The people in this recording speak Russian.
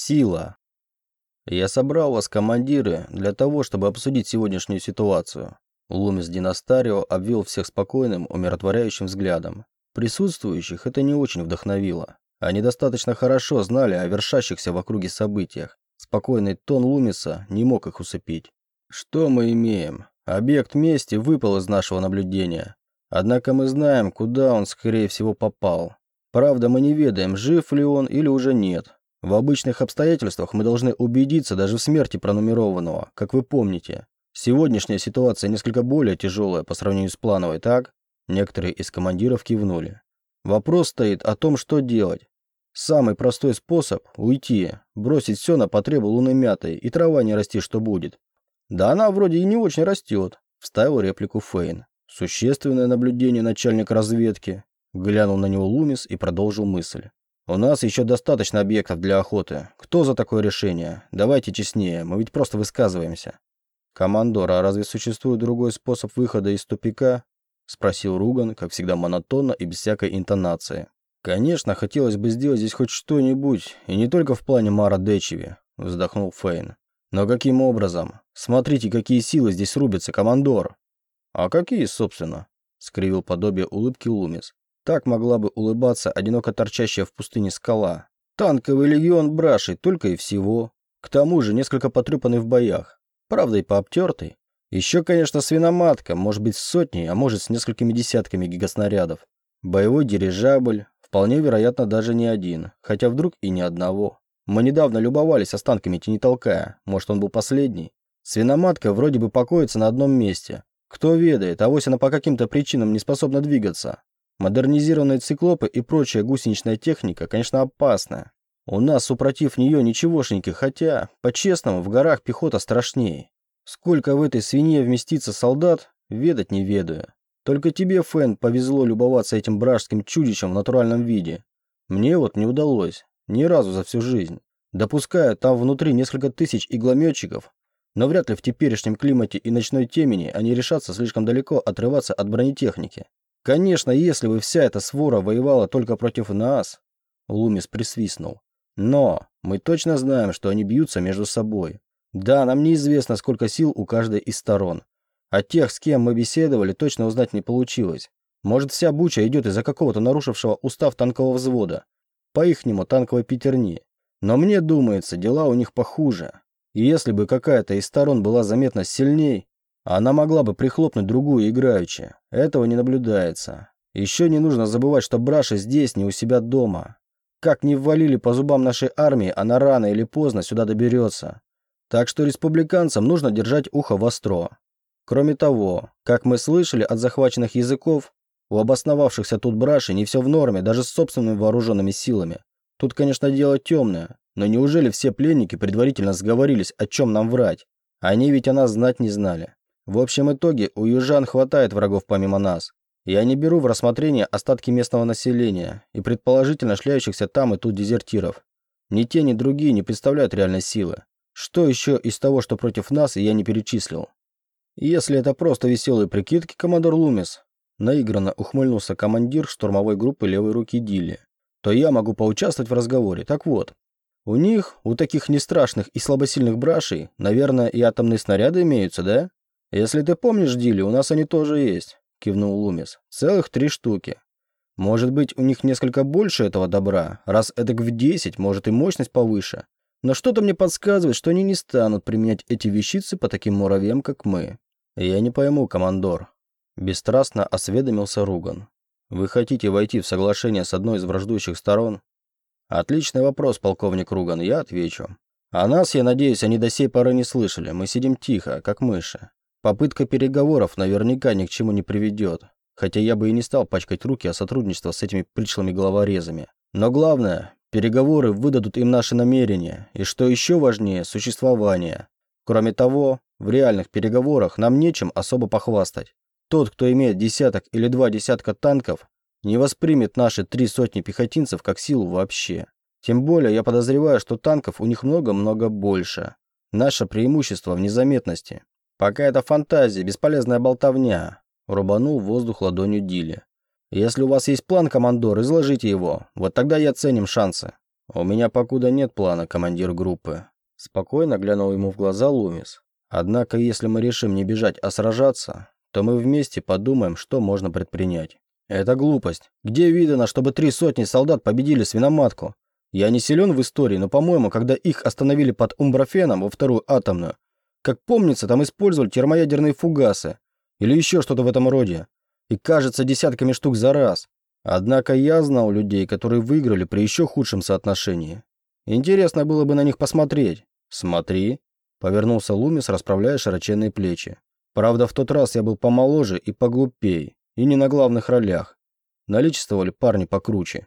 Сила. Я собрал вас, командиры, для того, чтобы обсудить сегодняшнюю ситуацию. Лумис Династарио обвел всех спокойным, умиротворяющим взглядом. Присутствующих это не очень вдохновило. Они достаточно хорошо знали о вершащихся в округе событиях. Спокойный тон Лумиса не мог их усыпить. Что мы имеем? Объект мести выпал из нашего наблюдения. Однако мы знаем, куда он, скорее всего, попал. Правда, мы не ведаем, жив ли он или уже нет. В обычных обстоятельствах мы должны убедиться даже в смерти пронумерованного, как вы помните. Сегодняшняя ситуация несколько более тяжелая по сравнению с плановой, так? Некоторые из командиров кивнули. Вопрос стоит о том, что делать. Самый простой способ – уйти, бросить все на потребу луны мятой, и трава не расти, что будет. Да она вроде и не очень растет, вставил реплику Фейн. Существенное наблюдение начальник разведки. Глянул на него Лумис и продолжил мысль. «У нас еще достаточно объектов для охоты. Кто за такое решение? Давайте честнее, мы ведь просто высказываемся». «Командор, а разве существует другой способ выхода из тупика?» Спросил Руган, как всегда монотонно и без всякой интонации. «Конечно, хотелось бы сделать здесь хоть что-нибудь, и не только в плане Мара Дечеви», вздохнул Фейн. «Но каким образом? Смотрите, какие силы здесь рубятся, командор!» «А какие, собственно?» скривил подобие улыбки Лумис. Так могла бы улыбаться одиноко торчащая в пустыне скала. Танковый легион брашей, только и всего. К тому же несколько потрепанный в боях. Правда и пообтертый. Еще, конечно, свиноматка, может быть с сотней, а может с несколькими десятками гигаснарядов. Боевой дирижабль, вполне вероятно даже не один, хотя вдруг и ни одного. Мы недавно любовались останками Тенитолкая, может он был последний. Свиноматка вроде бы покоится на одном месте. Кто ведает, авось она по каким-то причинам не способна двигаться. Модернизированные циклопы и прочая гусеничная техника, конечно, опасна. У нас, супротив нее, ничегошники, хотя, по-честному, в горах пехота страшнее. Сколько в этой свинье вместится солдат, ведать не ведаю. Только тебе, Фэн, повезло любоваться этим бражским чудищем в натуральном виде. Мне вот не удалось. Ни разу за всю жизнь. Допускаю, там внутри несколько тысяч иглометчиков, но вряд ли в теперешнем климате и ночной темени они решатся слишком далеко отрываться от бронетехники. Конечно, если бы вся эта свора воевала только против нас, Лумис присвистнул. Но мы точно знаем, что они бьются между собой. Да, нам неизвестно, сколько сил у каждой из сторон. А тех, с кем мы беседовали, точно узнать не получилось. Может, вся буча идет из-за какого-то нарушившего устав танкового взвода. По-ихнему танковой пятерни. Но мне думается, дела у них похуже. И если бы какая-то из сторон была заметно сильней, она могла бы прихлопнуть другую играючи. Этого не наблюдается. Еще не нужно забывать, что Браша здесь, не у себя дома. Как не ввалили по зубам нашей армии, она рано или поздно сюда доберется. Так что республиканцам нужно держать ухо востро. Кроме того, как мы слышали от захваченных языков, у обосновавшихся тут браши не все в норме, даже с собственными вооруженными силами. Тут, конечно, дело темное, но неужели все пленники предварительно сговорились, о чем нам врать? Они ведь о нас знать не знали. В общем итоге у южан хватает врагов помимо нас. Я не беру в рассмотрение остатки местного населения и предположительно шляющихся там и тут дезертиров. Ни те, ни другие не представляют реальной силы. Что еще из того, что против нас, я не перечислил? Если это просто веселые прикидки, командор Лумис, наигранно ухмыльнулся командир штурмовой группы левой руки Дилли, то я могу поучаствовать в разговоре. Так вот, у них, у таких нестрашных и слабосильных брашей, наверное, и атомные снаряды имеются, да? «Если ты помнишь, Дилли, у нас они тоже есть», – кивнул Лумис. «Целых три штуки. Может быть, у них несколько больше этого добра, раз эдак в десять, может и мощность повыше. Но что-то мне подсказывает, что они не станут применять эти вещицы по таким муравьям, как мы». «Я не пойму, командор», – бесстрастно осведомился Руган. «Вы хотите войти в соглашение с одной из враждующих сторон?» «Отличный вопрос, полковник Руган, я отвечу. А нас, я надеюсь, они до сей поры не слышали. Мы сидим тихо, как мыши. Попытка переговоров наверняка ни к чему не приведет, хотя я бы и не стал пачкать руки о сотрудничестве с этими пришлыми головорезами. Но главное, переговоры выдадут им наши намерения, и что еще важнее, существование. Кроме того, в реальных переговорах нам нечем особо похвастать. Тот, кто имеет десяток или два десятка танков, не воспримет наши три сотни пехотинцев как силу вообще. Тем более я подозреваю, что танков у них много-много больше. Наше преимущество в незаметности. «Пока это фантазия, бесполезная болтовня», — рубанул воздух ладонью Дили. «Если у вас есть план, командор, изложите его. Вот тогда и оценим шансы». У меня покуда нет плана, командир группы. Спокойно глянул ему в глаза Лумис. Однако, если мы решим не бежать, а сражаться, то мы вместе подумаем, что можно предпринять. Это глупость. Где видано, чтобы три сотни солдат победили свиноматку? Я не силен в истории, но, по-моему, когда их остановили под Умброфеном во вторую атомную, как помнится, там использовали термоядерные фугасы. Или еще что-то в этом роде. И кажется, десятками штук за раз. Однако я знал людей, которые выиграли при еще худшем соотношении. Интересно было бы на них посмотреть. Смотри. Повернулся Лумис, расправляя широченные плечи. Правда, в тот раз я был помоложе и поглупей, и не на главных ролях. Наличествовали парни покруче.